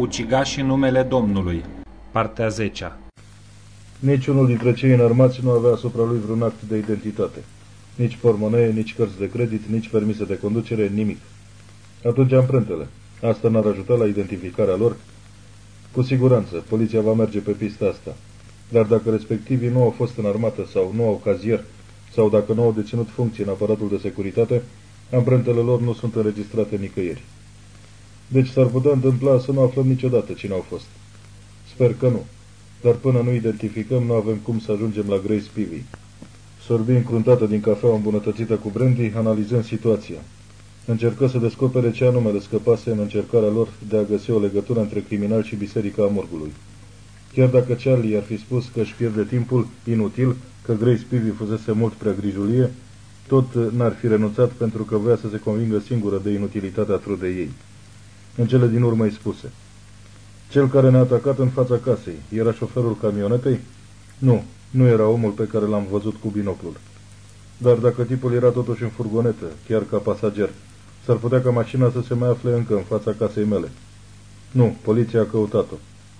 Ucigașii numele Domnului Partea 10 Niciunul dintre cei înarmați nu avea asupra lui vreun act de identitate. Nici pormonee, nici cărți de credit, nici permise de conducere, nimic. Atunci amprentele. Asta n-ar ajuta la identificarea lor? Cu siguranță, poliția va merge pe pista asta. Dar dacă respectivii nu au fost în armată sau nu au cazier, sau dacă nu au deținut funcții în aparatul de securitate, amprentele lor nu sunt înregistrate nicăieri. Deci s-ar putea întâmpla să nu aflăm niciodată cine au fost. Sper că nu. Dar până nu identificăm, nu avem cum să ajungem la Grace Peavy. Sorbi încruntată din cafea îmbunătățită cu brandy, analizând situația. Încercă să descopere ce anume le scăpase în încercarea lor de a găsi o legătură între criminal și biserica Amorgului. Chiar dacă Charlie ar fi spus că își pierde timpul inutil, că Grace Peavy fusese mult prea grijulie, tot n-ar fi renunțat pentru că voia să se convingă singură de inutilitatea trudei ei. În cele din urmă îi spuse. Cel care ne-a atacat în fața casei era șoferul camionetei? Nu, nu era omul pe care l-am văzut cu binoclul. Dar dacă tipul era totuși în furgonetă, chiar ca pasager, s-ar putea ca mașina să se mai afle încă în fața casei mele. Nu, poliția a căutat-o.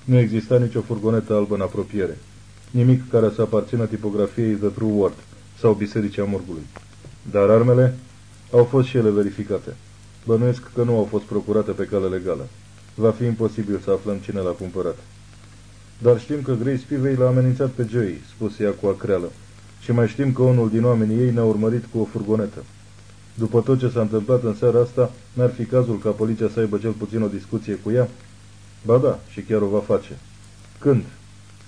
Nu exista nicio furgonetă albă în apropiere. Nimic care să aparțină tipografiei The True World sau Bisericii Amorgului. Dar armele au fost și ele verificate. Bănuiesc că nu au fost procurate pe cale legală. Va fi imposibil să aflăm cine l-a cumpărat. Dar știm că Grace Pivei l-a amenințat pe Joey, spuse ea cu acreală. Și mai știm că unul din oamenii ei ne-a urmărit cu o furgonetă. După tot ce s-a întâmplat în seara asta, n-ar fi cazul ca poliția să aibă cel puțin o discuție cu ea? Ba da, și chiar o va face. Când?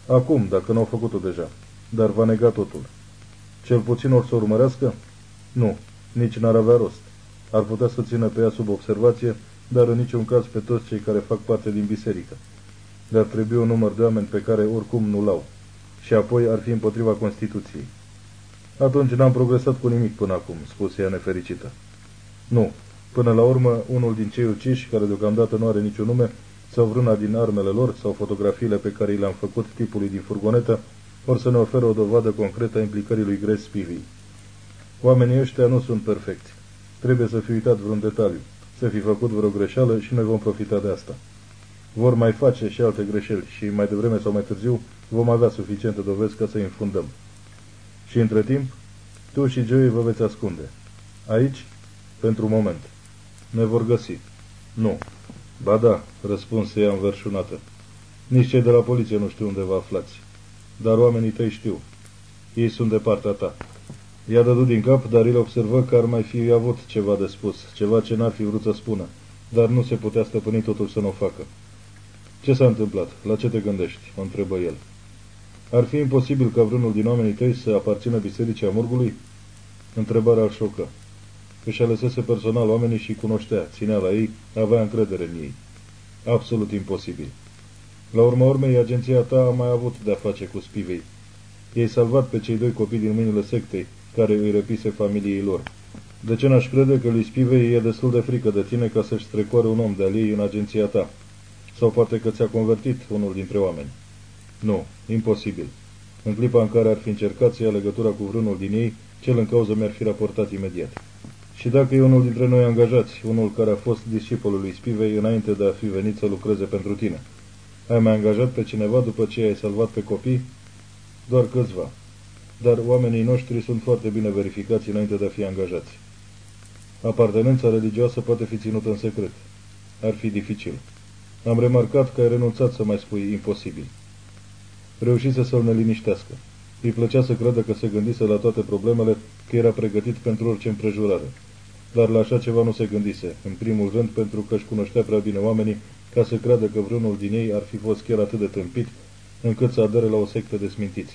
Acum, dacă n-au făcut-o deja. Dar va nega totul. Cel puțin or să urmărească? Nu, nici n-ar avea rost. Ar putea să țină pe ea sub observație, dar în niciun caz pe toți cei care fac parte din biserică. Dar trebuie un număr de oameni pe care oricum nu l-au. Și apoi ar fi împotriva Constituției. Atunci n-am progresat cu nimic până acum, spuse ea nefericită. Nu. Până la urmă, unul din cei uciși, care deocamdată nu are niciun nume, sau vrâna din armele lor, sau fotografiile pe care le-am făcut tipului din furgonetă, or să ne oferă o dovadă concretă a implicării lui Grace Spivey. Oamenii ăștia nu sunt perfecți. Trebuie să fi uitat vreun detaliu, să fi făcut vreo greșeală și noi vom profita de asta. Vor mai face și alte greșeli și mai devreme sau mai târziu vom avea suficiente dovezi ca să îi înfundăm. Și între timp, tu și Joey vă veți ascunde. Aici, pentru moment. Ne vor găsi. Nu. Ba da, răspunse ea înverșunată. Nici cei de la poliție nu știu unde vă aflați. Dar oamenii tăi știu. Ei sunt de partea ta. I-a dădut din cap, dar el observă că ar mai fi avut ceva de spus, ceva ce n-ar fi vrut să spună, dar nu se putea stăpâni totul să nu o facă. Ce s-a întâmplat? La ce te gândești?" o întrebă el. Ar fi imposibil ca vreunul din oamenii tăi să aparțină bisericii Amurgului?" Întrebarea îl șocă. Își alesese personal oamenii și cunoștea, ținea la ei, avea încredere în ei. Absolut imposibil. La urma urmei, agenția ta a mai avut de-a face cu spivei. Ei salvat pe cei doi copii din mâinile sectei, care îi răpise familiei lor. De ce n-aș crede că lui Spivei e destul de frică de tine ca să-și strecoare un om de al ei în agenția ta? Sau poate că ți-a convertit unul dintre oameni? Nu, imposibil. În clipa în care ar fi încercat să ia legătura cu vreunul din ei, cel în cauză mi-ar fi raportat imediat. Și dacă e unul dintre noi angajați, unul care a fost discipolul lui Spivei înainte de a fi venit să lucreze pentru tine, ai mai angajat pe cineva după ce ai salvat pe copii? Doar câțiva dar oamenii noștri sunt foarte bine verificați înainte de a fi angajați. Apartenența religioasă poate fi ținută în secret. Ar fi dificil. Am remarcat că ai renunțat să mai spui imposibil. Reușise să-l neliniștească. Îi plăcea să creadă că se gândise la toate problemele, că era pregătit pentru orice împrejurare. Dar la așa ceva nu se gândise, în primul rând pentru că își cunoștea prea bine oamenii ca să creadă că vreunul din ei ar fi fost chiar atât de tâmpit încât să adere la o sectă de smintiți.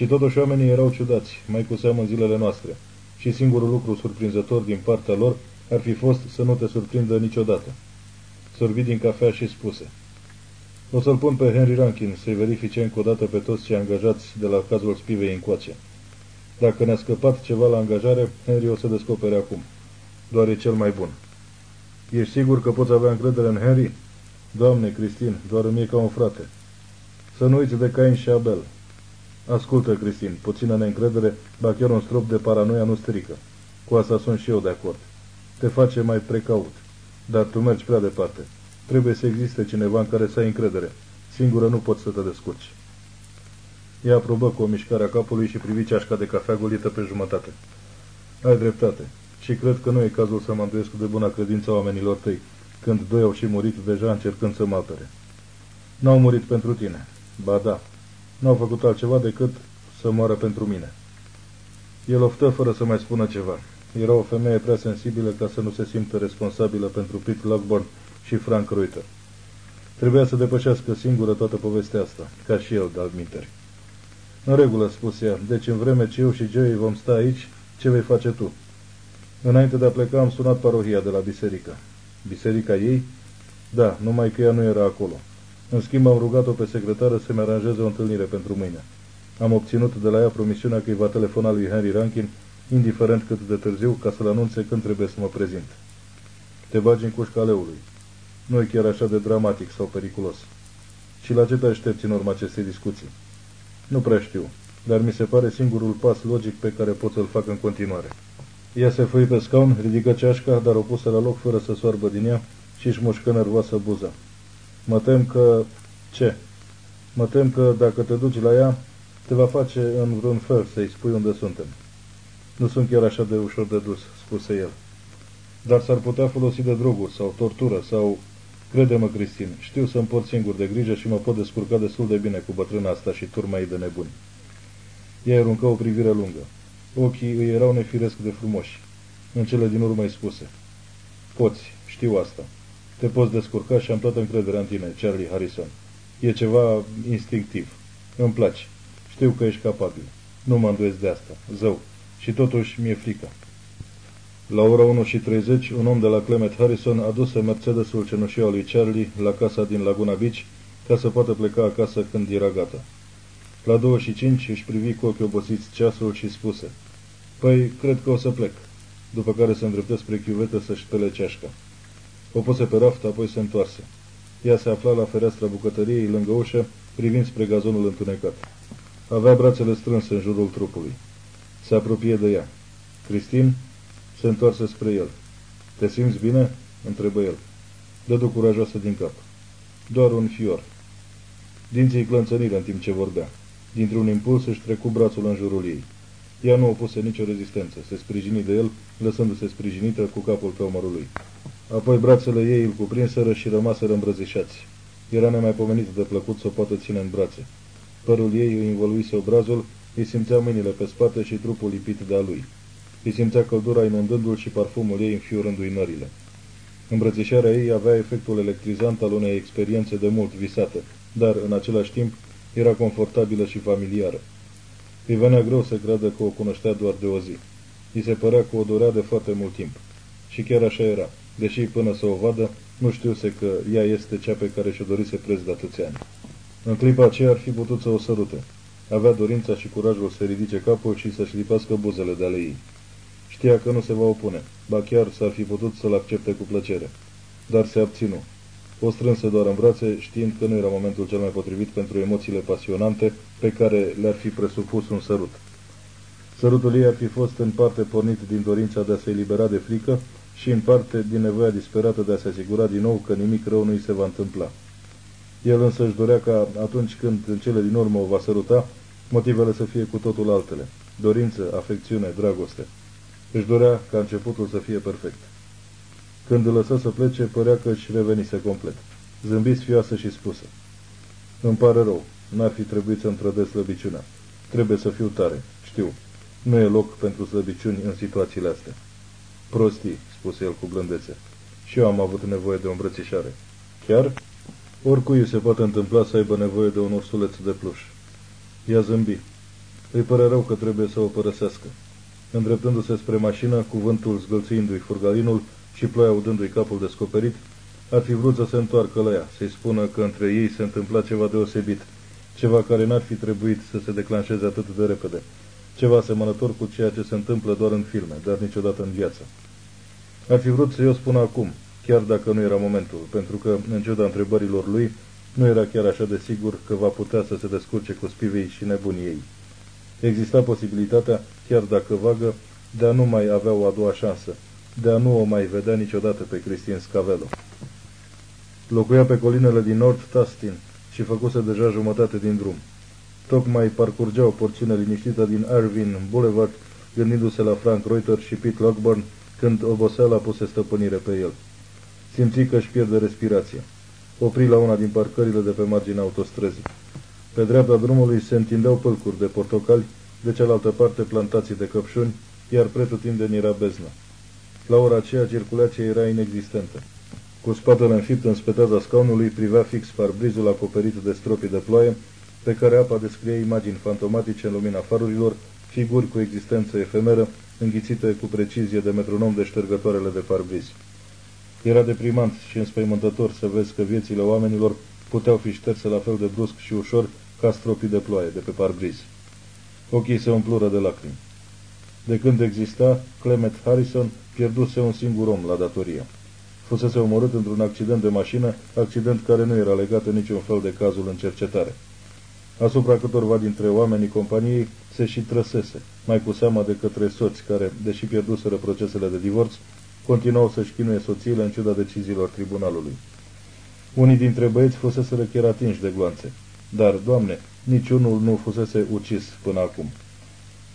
Și totuși oamenii erau ciudați, mai cu seamă în zilele noastre. Și singurul lucru surprinzător din partea lor ar fi fost să nu te surprindă niciodată. Sorbi din cafea și spuse. O să-l pun pe Henry Rankin să-i verifice încă o dată pe toți cei angajați de la cazul Spivei încoace. Dacă ne-a scăpat ceva la angajare, Henry o să descopere acum. Doar e cel mai bun. Ești sigur că poți avea încredere în Henry? Doamne, Cristin, doar îmi e ca un frate. Să nu uiți de Cain și Abel. Ascultă, Cristin, puțină neîncredere, ba chiar un strop de paranoia nu strică. Cu asta sunt și eu de acord. Te face mai precaut. Dar tu mergi prea departe. Trebuie să existe cineva în care să ai încredere. Singură nu poți să te descurci. Ea aprobă cu o mișcare a capului și privi ceașca de cafea golită pe jumătate. Ai dreptate. Și cred că nu e cazul să mă îndoiesc de buna credință a oamenilor tăi, când doi au și murit deja încercând să mă apere. N-au murit pentru tine. Ba da. N-au făcut altceva decât să moară pentru mine. El oftă fără să mai spună ceva. Era o femeie prea sensibilă ca să nu se simtă responsabilă pentru Pete Lockburn și Frank Reuter. Trebuia să depășească singură toată povestea asta, ca și el, de minteri. În regulă, spus ea, deci în vreme ce eu și Joey vom sta aici, ce vei face tu? Înainte de a pleca am sunat parohia de la biserică. Biserica ei? Da, numai că ea nu era acolo. În schimb am rugat-o pe secretară să-mi aranjeze o întâlnire pentru mâine. Am obținut de la ea promisiunea că îi va telefona lui Henry Rankin, indiferent cât de târziu, ca să-l anunțe când trebuie să mă prezint. Te bagi în cușca leului. Nu e chiar așa de dramatic sau periculos. Și la ce te aștepți în urma acestei discuții? Nu prea știu, dar mi se pare singurul pas logic pe care pot să-l fac în continuare. Ea se făi pe scaun, ridică ceașca, dar o puse la loc fără să soarbă din ea și își mușcă nervoasă buza. Mă tem că... Ce? Mă tem că dacă te duci la ea, te va face în vreun fel să-i spui unde suntem. Nu sunt chiar așa de ușor de dus, spuse el. Dar s-ar putea folosi de droguri sau tortură sau... Crede-mă, Cristin, știu să-mi port singur de grijă și mă pot descurca destul de bine cu bătrâna asta și turma ei de nebuni. Ea aruncă o privire lungă. Ochii îi erau nefiresc de frumoși. În cele din urmă îi spuse. Poți, știu asta. Te poți descurca și am toată încrederea în tine, Charlie Harrison. E ceva instinctiv. Îmi place. Știu că ești capabil. Nu mă îndoiesc de asta. Zău. Și totuși mi-e frică. La ora 1 și 30, un om de la Clement Harrison aduse Mercedesul cenușiu al lui Charlie la casa din Laguna Beach ca să poată pleca acasă când era gata. La 2 și 5 își privi cu ochii obosiți ceasul și spuse Păi, cred că o să plec. După care se îndreptă spre chiuvetă să-și spele ceașca. O puse pe raft, apoi se întoarse. Ea se afla la fereastra bucătăriei, lângă ușă, privind spre gazonul întunecat. Avea brațele strânse în jurul trupului. Se apropie de ea. Cristin se întoarse spre el. Te simți bine?" întrebă el. Dădu curajoasă din cap. Doar un fior. Dinții clănțănire în timp ce vorbea. Dintr-un impuls își trecu brațul în jurul ei. Ea nu opuse nicio rezistență, se sprijini de el, lăsându-se sprijinită cu capul pe omărul lui. Apoi brațele ei îl cuprinseră și rămaseră îmbrăzișați. Era nemaipomenit de plăcut să o poată ține în brațe. Părul ei îi învăluise obrazul, îi simțea mâinile pe spate și trupul lipit de-a lui. Îi simțea căldura inundându-l și parfumul ei înfiorându-i nările. Îmbrățișarea ei avea efectul electrizant al unei experiențe de mult visate, dar, în același timp, era confortabilă și familiară. Îi venea greu să creadă că o cunoștea doar de o zi. Îi se părea că o dorea de foarte mult timp. Și chiar așa era, deși până să o vadă, nu știuse că ea este cea pe care și-o dorise preț de atâția ani. În clipa aceea ar fi putut să o sărute. Avea dorința și curajul să ridice capul și să-și lipească buzele de ale ei. Știa că nu se va opune, ba chiar s-ar fi putut să-l accepte cu plăcere. Dar se abținu. O strânse doar în brațe, știind că nu era momentul cel mai potrivit pentru emoțiile pasionante pe care le-ar fi presupus un sărut. Sărutul ei ar fi fost în parte pornit din dorința de a se elibera de frică și în parte din nevoia disperată de a se asigura din nou că nimic rău nu îi se va întâmpla. El însă își dorea ca atunci când în cele din urmă o va săruta, motivele să fie cu totul altele. Dorință, afecțiune, dragoste. Își dorea ca începutul să fie perfect. Când îl lăsă să plece, părea că își revenise complet. Zâmbi sfioasă și spusă. Îmi pare rău, n-ar fi trebuit să-mi trădez slăbiciunea. Trebuie să fiu tare, știu. Nu e loc pentru slăbiciuni în situațiile astea. Prostii, spuse el cu blândețe. Și eu am avut nevoie de o îmbrățișare. Chiar? Oricui se poate întâmpla să aibă nevoie de un ursuleț de pluș. Ea zâmbi. Îi părea rău că trebuie să o părăsească. Îndreptându-se spre mașină, cuvântul zgălțindu-i furgalinul și ploaia udându-i capul descoperit, ar fi vrut să se întoarcă la ea, să-i spună că între ei se întâmpla ceva deosebit, ceva care n-ar fi trebuit să se declanșeze atât de repede, ceva asemănător cu ceea ce se întâmplă doar în filme, dar niciodată în viață. Ar fi vrut să-i o spună acum, chiar dacă nu era momentul, pentru că, în ciuda întrebărilor lui, nu era chiar așa de sigur că va putea să se descurce cu spivei și nebunii ei. Exista posibilitatea, chiar dacă vagă, de a nu mai avea o a doua șansă, de a nu o mai vedea niciodată pe Cristin Scavelo. Locuia pe colinele din North Tustin și făcuse deja jumătate din drum. Tocmai parcurgea o porțiune liniștită din Irvine Boulevard, gândindu-se la Frank Reuter și Pete Lockburn, când oboseala puse stăpânire pe el. Simți că își pierde respirația. Opri la una din parcările de pe marginea autostrăzii. Pe dreapta drumului se întindeau pălcuri de portocali, de cealaltă parte plantații de căpșuni, iar pretutindeni era beznă. La ora aceea circulația era inexistentă. Cu spatele înfipt în spetaza scaunului, privea fix parbrizul acoperit de stropii de ploaie, pe care apa descrie imagini fantomatice în lumina farurilor, figuri cu existență efemeră, înghițite cu precizie de metronom de ștergătoarele de parbriz. Era deprimant și înspăimântător să vezi că viețile oamenilor puteau fi șterse la fel de brusc și ușor ca stropii de ploaie de pe parbriz. Ochii se umplură de lacrimi. De când exista, Clement Harrison pierduse un singur om la datorie. Fusese omorât într-un accident de mașină, accident care nu era legat în niciun fel de cazul în cercetare. Asupra câtorva dintre oamenii companiei se și trăsese, mai cu seama de către soți care, deși pierduseră procesele de divorț, continuau să-și chinuie soțiile în ciuda deciziilor tribunalului. Unii dintre băieți fuseseră chiar atinși de gloanțe, dar, Doamne, niciunul nu fusese ucis până acum.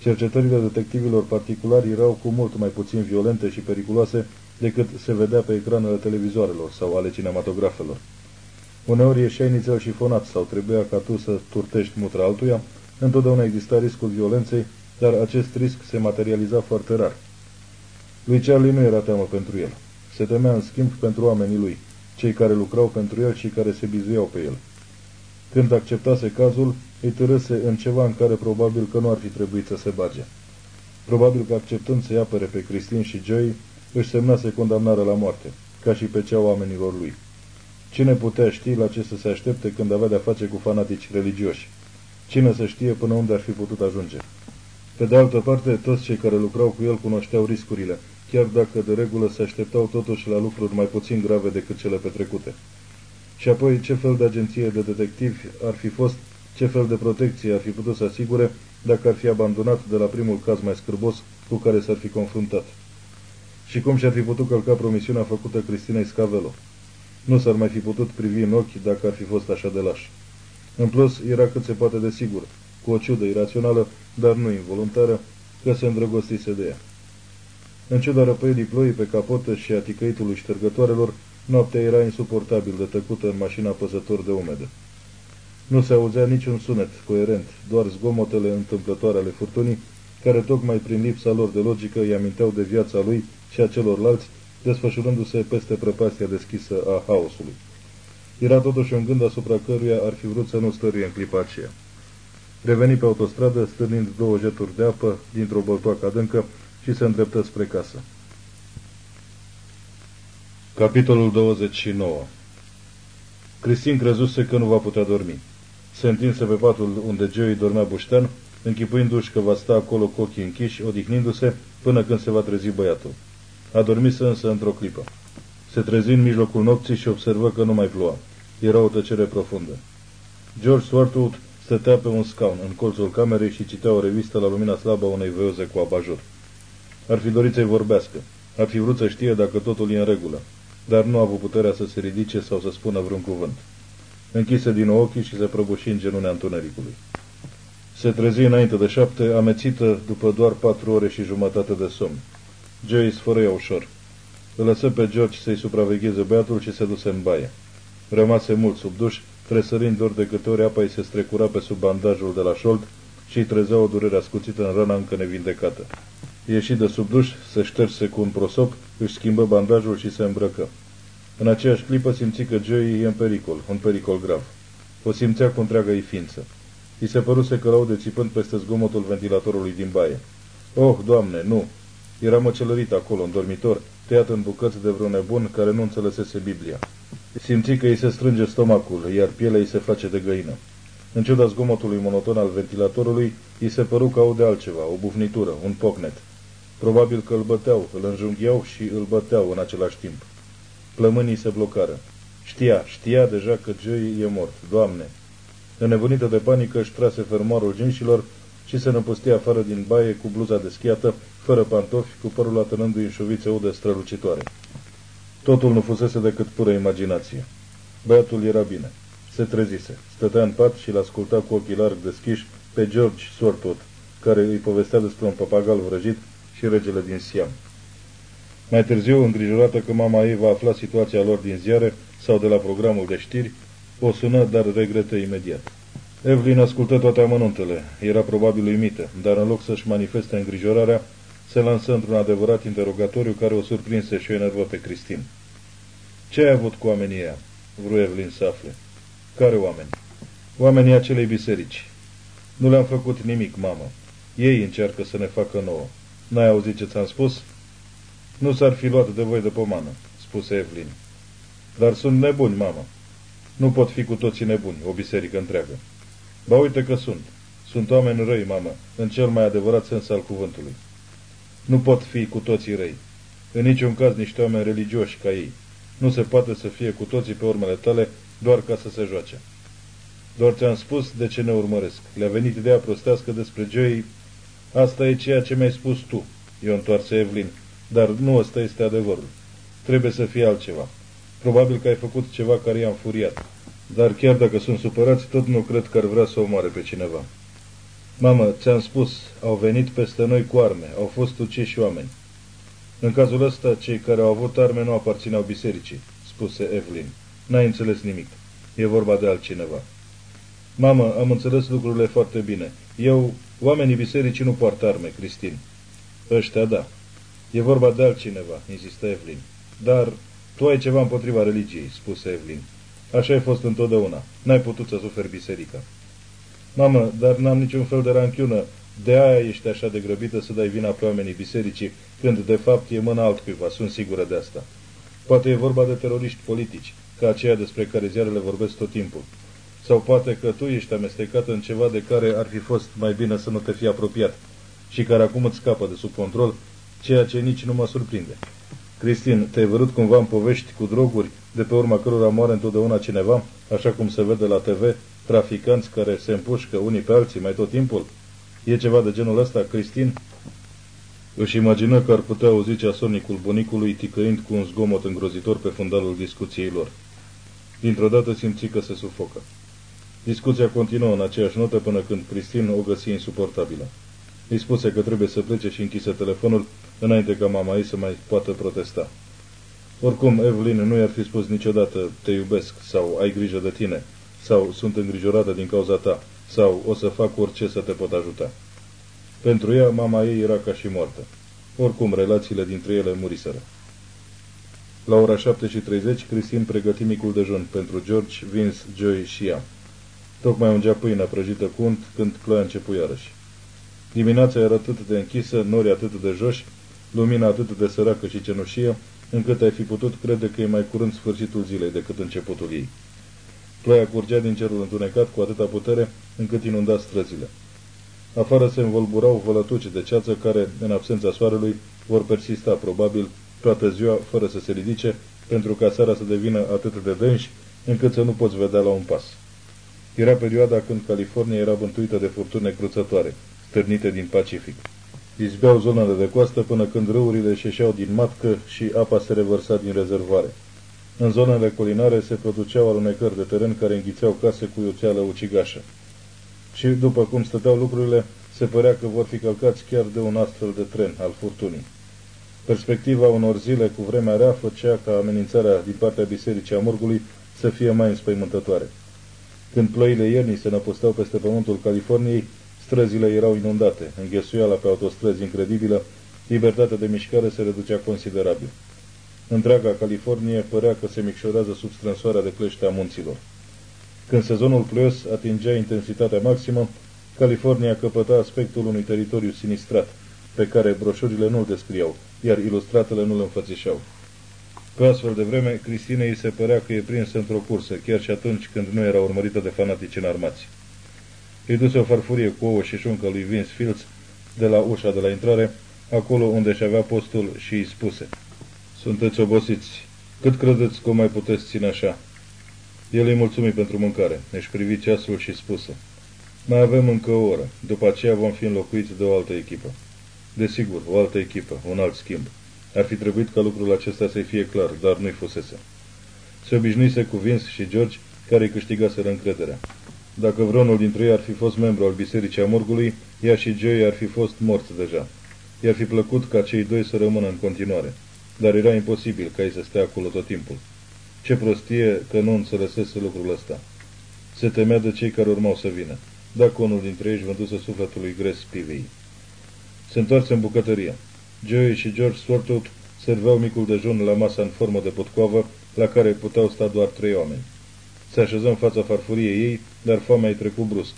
Cercetările detectivilor particulari erau cu mult mai puțin violente și periculoase decât se vedea pe ecranele televizoarelor sau ale cinematografelor. Uneori ieșea inițial șifonat sau trebuia ca tu să turtești mutra altuia, întotdeauna exista riscul violenței, dar acest risc se materializa foarte rar. Lui Charlie nu era teamă pentru el. Se temea în schimb pentru oamenii lui, cei care lucrau pentru el și care se bizuiau pe el. Când acceptase cazul, îi târâse în ceva în care probabil că nu ar fi trebuit să se bage. Probabil că acceptând să-i apere pe Cristin și Joey, își semnase condamnarea la moarte, ca și pe cea oamenilor lui. Cine putea ști la ce să se aștepte când avea de-a face cu fanatici religioși? Cine să știe până unde ar fi putut ajunge? Pe de altă parte, toți cei care lucrau cu el cunoșteau riscurile, chiar dacă de regulă se așteptau totuși la lucruri mai puțin grave decât cele petrecute. Și apoi, ce fel de agenție de detectivi ar fi fost, ce fel de protecție ar fi putut să asigure dacă ar fi abandonat de la primul caz mai scârbos cu care s-ar fi confruntat. Și cum și-ar fi putut călca promisiunea făcută Cristinei Scavelo. Nu s-ar mai fi putut privi în ochi dacă ar fi fost așa de laș. În plus, era cât se poate de sigur, cu o ciudă irațională, dar nu involuntară, că se îndrăgostise de ea. În ciuda răpăirii ploii pe capotă și a ticăitului ștergătoarelor, noaptea era insuportabil de tăcută în mașina păzător de umedă. Nu se auzea niciun sunet coerent, doar zgomotele întâmplătoare ale furtunii, care tocmai prin lipsa lor de logică îi aminteau de viața lui și a celorlalți, desfășurându-se peste prăpastia deschisă a haosului. Era totuși un gând asupra căruia ar fi vrut să nu stăruie în clipa aceea. Reveni pe autostradă, stârnind două jeturi de apă dintr-o băltoacă adâncă și se îndreptă spre casă. Capitolul 29 Cristin crezuse că nu va putea dormi. Se întinse pe patul unde Joey dormea buștean, închipuindu-și că va sta acolo cu ochii închiși, odihnindu-se, până când se va trezi băiatul. A dormit însă într-o clipă. Se trezi în mijlocul nopții și observă că nu mai ploua. Era o tăcere profundă. George Swartwood stătea pe un scaun în colțul camerei și citea o revistă la lumina slabă a unei văioze cu abajur. Ar fi dorit să-i vorbească. Ar fi vrut să știe dacă totul e în regulă, dar nu a avut puterea să se ridice sau să spună vreun cuvânt. Închise din nou ochii și se prăbuși în genunea întunericului. Se trezi înainte de șapte, amețită după doar patru ore și jumătate de somn. Joey sfărăia ușor. Îl lăsă pe George să-i supravegheze băiatul și se duse în baie. Rămase mult sub duș, tresărind doar de câte ori apa îi se strecura pe sub bandajul de la șold și îi trezea o durere ascuțită în rana încă nevindecată. Ieși de sub duș, se șterse cu un prosop, își schimbă bandajul și se îmbrăcă. În aceeași clipă simți că Joey e în pericol, un pericol grav. O simțea cu întreaga ei ființă. I se păruse că laude țipând peste zgomotul ventilatorului din baie. Oh, Doamne, nu! Era măcelărit acolo, în dormitor, tăiat în bucăți de vreun nebun care nu înțelesese Biblia. Simți că îi se strânge stomacul, iar pielea îi se face de găină. În ciuda zgomotului monoton al ventilatorului, îi se păru că aude altceva, o bufnitură, un pocnet. Probabil că îl băteau, îl înjunghiau și îl băteau în același timp. Plămânii se blocară. Știa, știa deja că Joey e mort. Doamne! Înnebunită de panică își trase fermoarul ginșilor și se năpustie afară din baie cu bluza deschiată, fără pantofi, cu părul atârnându-i în șuvițe ude strălucitoare. Totul nu fusese decât pură imaginație. Băiatul era bine. Se trezise. Stătea în pat și l-asculta cu ochii larg deschiși pe George Sortot, care îi povestea despre un papagal vrăjit și regele din Siam. Mai târziu, îngrijorată că mama ei va afla situația lor din ziare sau de la programul de știri, o sună, dar regretă imediat. Evelyn ascultă toate amănuntele. Era probabil uimită, dar în loc să-și manifeste îngrijorarea, se lansă într-un adevărat interogatoriu care o surprinse și o enervă pe Cristin. Ce ai avut cu oamenii ăia?" vreau Evelyn să afle. Care oameni? Oamenii acelei biserici. Nu le-am făcut nimic, mamă. Ei încearcă să ne facă nouă. N-ai auzit ce ți-am spus? Nu s-ar fi luat de voi de pomană, spuse Evelyn. Dar sunt nebuni, mamă. Nu pot fi cu toții nebuni, o biserică întreagă. Ba uite că sunt. Sunt oameni răi, mamă, în cel mai adevărat sens al cuvântului. Nu pot fi cu toții răi. În niciun caz niște oameni religioși ca ei. Nu se poate să fie cu toții pe urmele tale doar ca să se joace. Doar ți-am spus de ce ne urmăresc. Le-a venit ideea prostească despre Joey. Asta e ceea ce mi-ai spus tu, i-o întoarce Evelyn, dar nu ăsta este adevărul. Trebuie să fie altceva. Probabil că ai făcut ceva care i-a furiat. Dar chiar dacă sunt supărați, tot nu cred că ar vrea să omoare pe cineva. Mamă, ți-am spus, au venit peste noi cu arme, au fost uciși oameni. În cazul ăsta, cei care au avut arme nu aparțineau bisericii, spuse Evelyn. N-ai înțeles nimic. E vorba de altcineva. Mamă, am înțeles lucrurile foarte bine. Eu, oamenii bisericii nu poartă arme, Cristin. Ăștia, da. E vorba de altcineva, insistă Evelyn. Dar tu ai ceva împotriva religiei, spuse Evelyn. Așa ai fost întotdeauna. N-ai putut să suferi biserica. Mamă, dar n-am niciun fel de ranchiună. De aia ești așa de grăbită să dai vina pe oamenii bisericii, când de fapt e mâna altcuiva, sunt sigură de asta. Poate e vorba de teroriști politici, ca aceia despre care ziarele vorbesc tot timpul. Sau poate că tu ești amestecat în ceva de care ar fi fost mai bine să nu te fi apropiat și care acum îți scapă de sub control, ceea ce nici nu mă surprinde. Cristin, te-ai vărut cumva în povești cu droguri, de pe urma cărora moare întotdeauna cineva, așa cum se vede la TV, traficanți care se împușcă unii pe alții mai tot timpul? E ceva de genul ăsta, Cristin? Își imagină că ar putea auzi ceasornicul bunicului ticăind cu un zgomot îngrozitor pe fundalul discuției lor. Dintr-o dată simți că se sufocă. Discuția continuă în aceeași notă până când Cristin o găsi insuportabilă. Îi spuse că trebuie să plece și închise telefonul înainte ca mama ei să mai poată protesta. Oricum, Evelyn nu i-ar fi spus niciodată te iubesc sau ai grijă de tine sau sunt îngrijorată din cauza ta sau o să fac orice să te pot ajuta. Pentru ea, mama ei era ca și moartă. Oricum, relațiile dintre ele muriseră. La ora 7 și 30, Cristin pregăti micul dejun pentru George, Vince, Joy și ea. Tocmai ungea pâinea prăjită cu unt când ploia începu iarăși. Dimineața era atât de închisă, nori atât de joși, lumina atât de săracă și cenușie, încât ai fi putut crede că e mai curând sfârșitul zilei decât începutul ei. Ploaia curgea din cerul întunecat cu atâta putere încât inunda străzile. Afară se învolburau vălătuci de ceață care, în absența soarelui, vor persista, probabil, toată ziua, fără să se ridice, pentru ca seara să devină atât de denși, încât să nu poți vedea la un pas. Era perioada când California era bântuită de furtuni cruțătoare, stârnite din Pacific. Izbeau zonele de coastă până când râurile șeșeau din matcă și apa se revărsa din rezervoare. În zonele colinare se produceau alunecări de teren care înghițeau case cu iuțeală ucigașă. Și, după cum stăteau lucrurile, se părea că vor fi călcați chiar de un astfel de tren al furtunii. Perspectiva unor zile cu vremea rea făcea ca amenințarea din partea Bisericii Amurgului să fie mai înspăimântătoare. Când ploile iernii se năpustau peste pământul Californiei, străzile erau inundate, înghesuiala pe autostrăzi incredibilă, libertatea de mișcare se reducea considerabil. Întreaga Californie părea că se micșorează sub strânsoarea de clește a munților. Când sezonul ploios atingea intensitatea maximă, California căpăta aspectul unui teritoriu sinistrat, pe care broșurile nu-l descriau, iar ilustratele nu-l înfățișau. Pe astfel de vreme, Cristinei îi se părea că e prinsă într-o cursă, chiar și atunci când nu era urmărită de fanatici înarmați. Îi duse o farfurie cu ouă și șuncă lui Vince Fields de la ușa de la intrare, acolo unde și avea postul și îi spuse – sunteți obosiți. Cât credeți că o mai puteți ține așa?" El îi mulțumi pentru mâncare, își privi ceasul și spuse. Mai avem încă o oră, după aceea vom fi înlocuiți de o altă echipă. Desigur, o altă echipă, un alt schimb. Ar fi trebuit ca lucrul acesta să-i fie clar, dar nu-i fusese. Se obișnuise cu Vince și George, care îi câștigaseră încrederea. Dacă vreunul dintre ei ar fi fost membru al Bisericii Amorgului, ea și Joey ar fi fost morți deja. I-ar fi plăcut ca cei doi să rămână în continuare, dar era imposibil ca ei să stea acolo tot timpul. Ce prostie că nu înțelesese lucrul ăsta. Se temea de cei care urmau să vină, dacă unul dintre ei își vânduse sufletul lui Gres Pivei. Se întoarse în bucătărie. Joey și George Swartout serveau micul dejun la masa în formă de potcoavă, la care puteau sta doar trei oameni. Se așeză în fața farfuriei ei, dar foamea îi trecu brusc.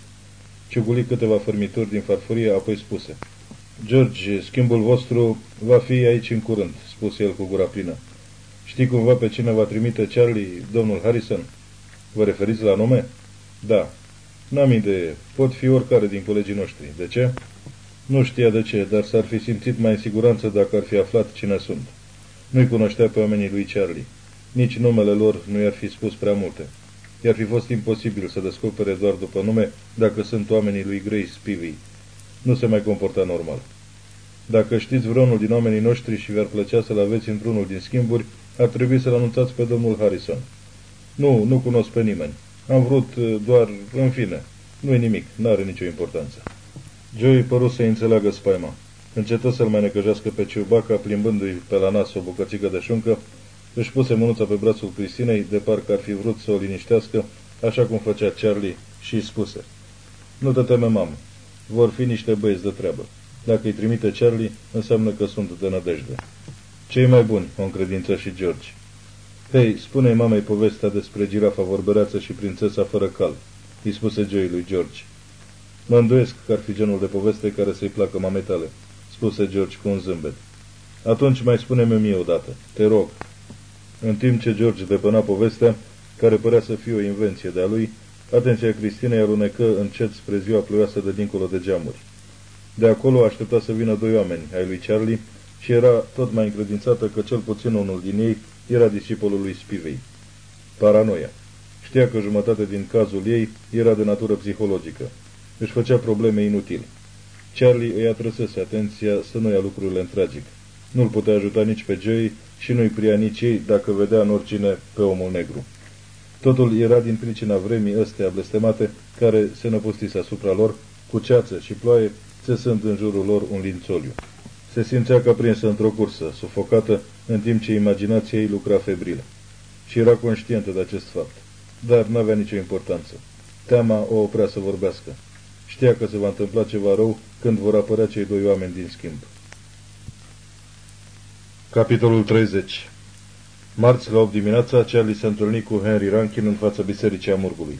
Ciuguli câteva fărmituri din farfurie, apoi spuse. George, schimbul vostru va fi aici în curând, spuse el cu gura plină. Știi cumva pe cine va trimite Charlie, domnul Harrison? Vă referiți la nume? Da. N-am idee. Pot fi oricare din colegii noștri. De ce? Nu știa de ce, dar s-ar fi simțit mai în siguranță dacă ar fi aflat cine sunt. Nu-i cunoștea pe oamenii lui Charlie. Nici numele lor nu i-ar fi spus prea multe. I-ar fi fost imposibil să descopere doar după nume dacă sunt oamenii lui Grace Spivey. Nu se mai comporta normal. Dacă știți vreunul din oamenii noștri și vi-ar plăcea să-l aveți într-unul din schimburi, ar trebui să-l anunțați pe domnul Harrison. Nu, nu cunosc pe nimeni. Am vrut uh, doar, în fine. Nu-i nimic, n-are nicio importanță. Joey păru să înțeleagă spaima. Încetă să-l mai necăjească pe Ciubaca, plimbându-i pe la nas o bucățică de șuncă, își puse mânuța pe brațul Cristinei, de parcă ar fi vrut să o liniștească, așa cum făcea Charlie, și îi spuse. Nu te teme, mamă. Vor fi niște băieți de treabă. Dacă îi trimite Charlie, înseamnă că sunt de nădejde. Cei mai buni, o încredință și George. Hei, spune-i mamei povestea despre girafa vorbăreață și prințesa fără cal, îi spuse Joey lui George. Mă îndoiesc că ar fi genul de poveste care să-i placă mamei tale, spuse George cu un zâmbet. Atunci mai spune-mi mie odată, te rog. În timp ce George depăna povestea, care părea să fie o invenție de-a lui, atenția Cristinei alunecă încet spre ziua ploioasă de dincolo de geamuri. De acolo aștepta să vină doi oameni, ai lui Charlie, și era tot mai încredințată că cel puțin unul din ei era discipolul lui Spivei. Paranoia. Știa că jumătate din cazul ei era de natură psihologică. Își făcea probleme inutile. Charlie îi atrăsese atenția să nu ia lucrurile în tragic. Nu-l putea ajuta nici pe Joey și nu-i pria nici ei dacă vedea în oricine pe omul negru. Totul era din pricina vremii ăstea blestemate care se năpustise asupra lor, cu ceață și ploaie, țesând în jurul lor un lințoliu. Se simțea ca prinsă într-o cursă, sufocată, în timp ce imaginația ei lucra febrilă. Și era conștientă de acest fapt. Dar n-avea nicio importanță. Teama o oprea să vorbească. Știa că se va întâmpla ceva rău când vor apărea cei doi oameni din schimb. Capitolul 30 Marți la 8 dimineața, Charlie se întâlni cu Henry Rankin în fața bisericii Amurgului.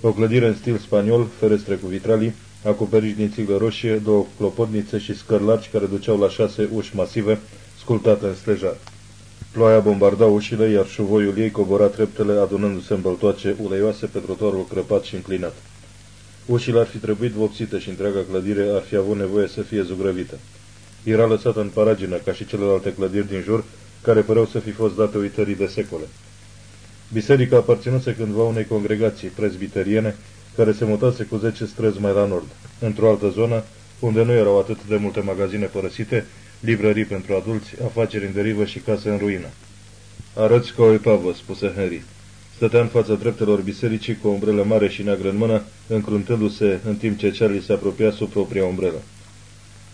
O clădire în stil spaniol, ferestre cu vitralii, acoperiși din țiglă roșie, două clopotnițe și scări largi care duceau la șase uși masive, sculptate în stejar. Ploaia bombarda ușile, iar șuvoiul ei cobora treptele, adunându-se în băltoace uleioase pe trotuarul crăpat și înclinat. Ușile ar fi trebuit vopsite și întreaga clădire ar fi avut nevoie să fie zugrăvită. Era lăsată în paragină, ca și celelalte clădiri din jur, care păreau să fi fost date uitării de secole. Biserica aparținuse cândva unei congregații presbiteriene, care se mutase cu zece străzi mai la nord, într-o altă zonă, unde nu erau atât de multe magazine părăsite, librării pentru adulți, afaceri în derivă și case în ruină. Arăți ca o epavă, spuse Henry. Stătea în fața dreptelor bisericii cu o umbrelă mare și neagră în mână, încruntându-se în timp ce Charlie se apropia sub propria umbrelă.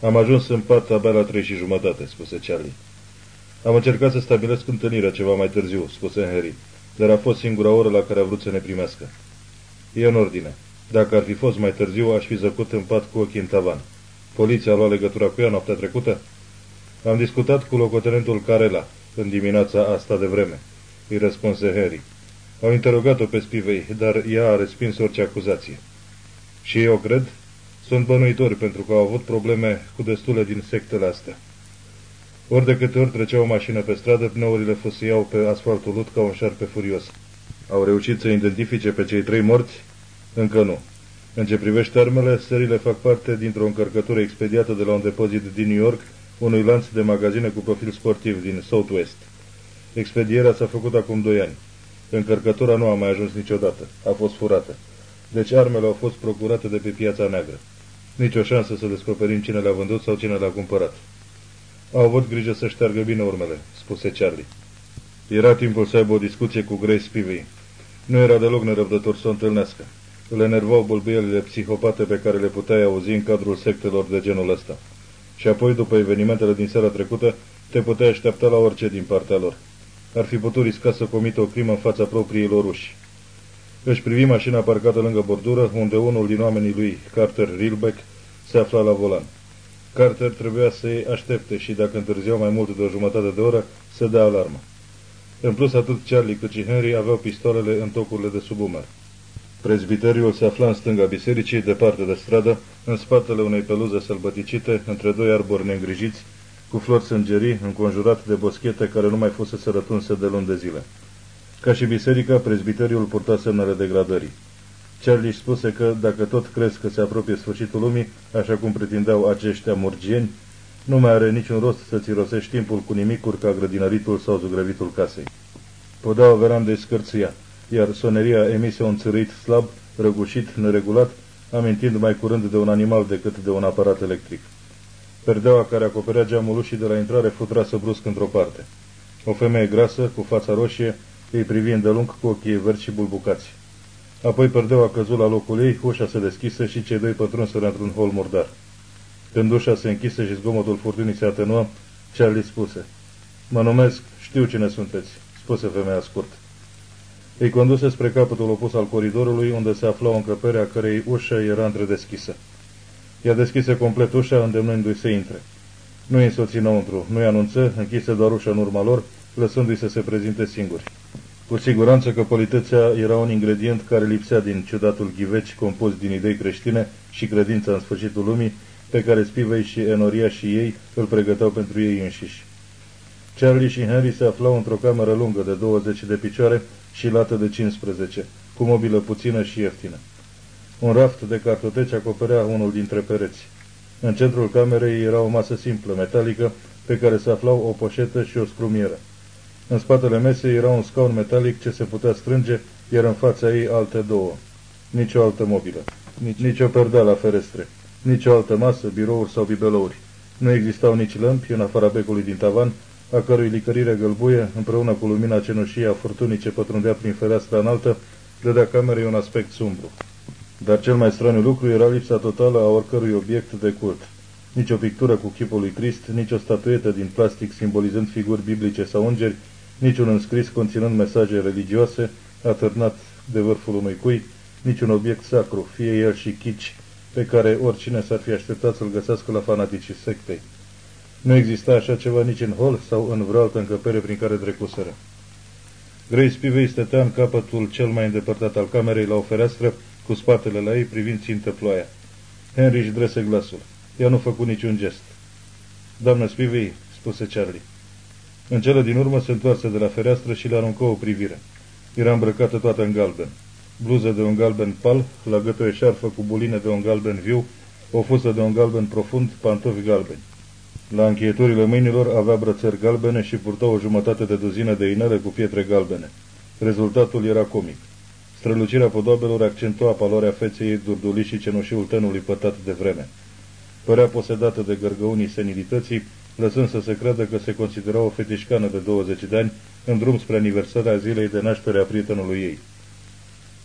Am ajuns în pat abia la trei și jumătate, spuse Charlie. Am încercat să stabilesc întâlnirea ceva mai târziu, spuse Henry, dar a fost singura oră la care a vrut să ne primească. E în ordine. Dacă ar fi fost mai târziu, aș fi zăcut în pat cu ochii în tavan. Poliția a luat legătura cu ea noaptea trecută? Am discutat cu locotenentul Carela în dimineața asta de vreme, îi răspunse Harry. Au interogat-o pe Spivei, dar ea a respins orice acuzație. Și eu cred? Sunt bănuitori pentru că au avut probleme cu destule din sectele astea. Ori de câte ori trecea o mașină pe stradă, pneurile fuseiau pe asfaltul lut ca un șarpe furios. Au reușit să identifice pe cei trei morți? Încă nu. În ce privește armele, serile fac parte dintr-o încărcătură expediată de la un depozit din New York, unui lanț de magazine cu profil sportiv din Southwest. Expedierea s-a făcut acum doi ani. Încărcătura nu a mai ajuns niciodată. A fost furată. Deci armele au fost procurate de pe piața neagră. Nici o șansă să descoperim cine le-a vândut sau cine le-a cumpărat. Au avut grijă să șteargă bine urmele, spuse Charlie. Era timpul să aibă o discuție cu Grace Spivey. Nu era deloc nerăbdător să o întâlnească. Îl enervau bâlbâielile psihopate pe care le puteai auzi în cadrul sectelor de genul ăsta. Și apoi, după evenimentele din seara trecută, te puteai aștepta la orice din partea lor. Ar fi putut risca să comită o crimă în fața propriilor uși. Își privi mașina parcată lângă bordură, unde unul din oamenii lui, Carter Rilbeck, se afla la volan. Carter trebuia să-i aștepte și, dacă întârziau mai mult de o jumătate de oră, să dea alarmă. În plus, atât Charlie cât și Henry aveau pistoalele în tocurile de sub umăr. Prezbiteriul se afla în stânga bisericii, departe de stradă, în spatele unei peluze sălbăticite, între doi arbori neîngrijiți, cu flori sângerii, înconjurat de boschete care nu mai fusese rătunse de luni de zile. Ca și biserica, prezbiteriul purta semnele degradării. Charlie își spuse că, dacă tot crezi că se apropie sfârșitul lumii, așa cum pretindeau aceștia morgieni, nu mai are niciun rost să-ți rosești timpul cu nimicuri ca grădinăritul sau zugrăvitul casei. Podeaua verandei scârțâia, iar soneria emise un țârâit slab, răgușit, neregulat, amintind mai curând de un animal decât de un aparat electric. Perdeaua care acoperea geamul ușii de la intrare futrasă brusc într-o parte. O femeie grasă, cu fața roșie, îi privi îndelung cu ochii verzi și bulbucați. Apoi perdeaua a căzut la locul ei, ușa se deschise și cei doi pătrunseră într-un hol murdar. Când ușa se închise și zgomotul furtunii se atenuă, Charlie spuse, Mă numesc, știu cine sunteți, spuse femeia scurt. Îi conduse spre capătul opus al coridorului, unde se afla o încăpere a cărei ușă era întredeschisă. Ea deschise complet ușa, îndemnându-i să intre. Nu-i însoți înăuntru, nu-i anunță, închise doar ușa în urma lor, lăsându-i să se prezinte singuri. Cu siguranță că politețea era un ingredient care lipsea din ciudatul ghiveci compus din idei creștine și credința în sfârșitul lumii, pe care Spivei și Enoria și ei îl pregăteau pentru ei înșiși. Charlie și Henry se aflau într-o cameră lungă de 20 de picioare și lată de 15, cu mobilă puțină și ieftină. Un raft de cartoteci acoperea unul dintre pereți. În centrul camerei era o masă simplă, metalică, pe care se aflau o poșetă și o scrumieră. În spatele mesei era un scaun metalic ce se putea strânge, iar în fața ei alte două. Nici o altă mobilă, nici, nici o perdea la ferestre, nici o altă masă, birouri sau bibelouri. Nu existau nici lămpi în afara becului din tavan, a cărui licărire gălbuie, împreună cu lumina cenușie a furtunii ce pătrundea prin fereastra înaltă, dădea camerei un aspect sumbru. Dar cel mai straniu lucru era lipsa totală a oricărui obiect de cult. Nici o pictură cu chipul lui Crist, nici o statuetă din plastic simbolizând figuri biblice sau îngeri, nici un înscris conținând mesaje religioase, atârnat de vârful unui cui, nici un obiect sacru, fie el și chici, pe care oricine s-ar fi așteptat să-l găsească la fanaticii sectei. Nu exista așa ceva nici în hol sau în vreo altă încăpere prin care trecuseră. Grace Pivei stătea în capătul cel mai îndepărtat al camerei la o fereastră, cu spatele la ei privind țintă ploaia. Henry își drese glasul. Ea nu făcut niciun gest. Doamnă Spivei, spuse Charlie. În cele din urmă se întoarse de la fereastră și le aruncă o privire. Era îmbrăcată toată în galben. Bluză de un galben pal, la gât o eșarfă cu buline de un galben viu, o fusă de un galben profund, pantofi galbeni. La încheieturile mâinilor avea brățări galbene și purta o jumătate de duzină de inele cu pietre galbene. Rezultatul era comic. Strălucirea podobelor accentua paloarea feței ei durduli și cenușiul tenului pătat de vreme. Părea posedată de gărgăunii senilității, lăsând să se creadă că se considera o fetișcană de 20 de ani în drum spre aniversarea zilei de naștere a prietenului ei.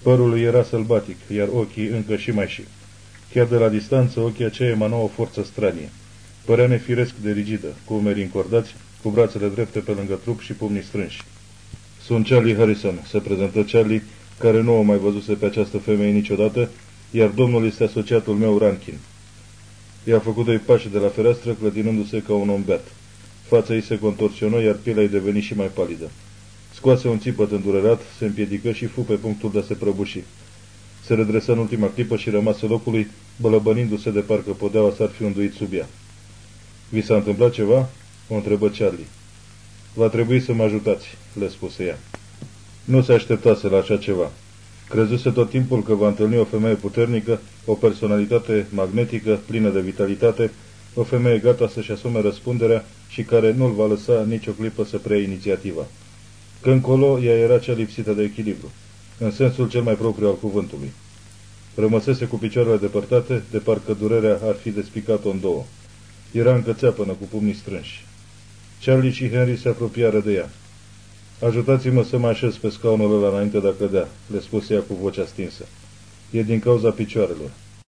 Părul lui era sălbatic, iar ochii încă și mai și. Chiar de la distanță, ochii aceia emanau o forță stranie. Părea nefiresc de rigidă, cu umerii încordați, cu brațele drepte pe lângă trup și pumnii strânși. Sunt Charlie Harrison, se prezentă Charlie, care nu o mai văzuse pe această femeie niciodată, iar domnul este asociatul meu Rankin. I-a făcut doi pași de la fereastră, clătinându-se ca un om beat. Fața ei se contorsionă, iar pielea ei deveni și mai palidă. Scoase un țipăt îndurerat, se împiedică și fu pe punctul de a se prăbuși. Se redresă în ultima clipă și rămase locului, bălăbănindu-se de parcă podeaua s-ar fi unduit sub ea. Vi s-a întâmplat ceva?" o întrebă Charlie. Va trebui să mă ajutați," le spuse ea. Nu se așteptase la așa ceva. Crezuse tot timpul că va întâlni o femeie puternică, o personalitate magnetică, plină de vitalitate, o femeie gata să-și asume răspunderea și care nu-l va lăsa nicio clipă să preia inițiativa. Că încolo ea era cea lipsită de echilibru, în sensul cel mai propriu al cuvântului. Rămăsese cu picioarele depărtate, de parcă durerea ar fi despicat-o în două. Era încă țeapănă cu pumnii strânși. Charlie și Henry se apropiară de ea. Ajutați-mă să mă așez pe scaunul ăla înainte de a cădea, le spuse ea cu vocea stinsă. E din cauza picioarelor.